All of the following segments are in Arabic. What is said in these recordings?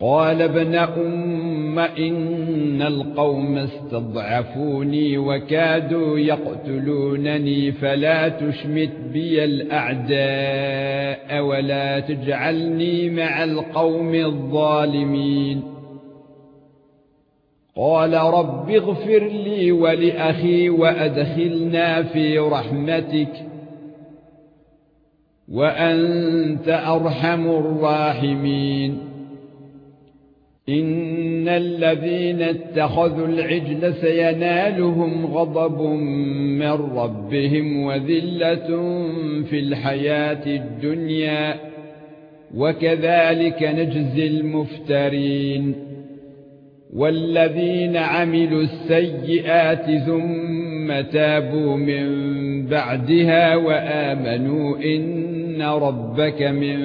قال ابن أم إن القوم استضعفوني وكادوا يقتلونني فلا تشمت بي الأعداء ولا تجعلني مع القوم الظالمين. قال رب اغفر لي ولأخي وأدخلنا في رحمتك وأنت أرحم الراحمين. ان الذين اتخذوا العجل سينالهم غضب من ربهم وذله في الحياة الدنيا وكذلك نجزي المفترين والذين عملوا السيئات ثم تابوا من بعدها وامنوا ان ربك من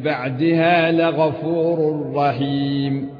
بعدها لغفور رحيم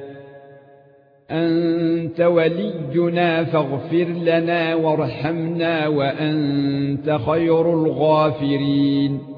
أنت ولينا فاغفر لنا وارحمنا وأنت خير الغافرين.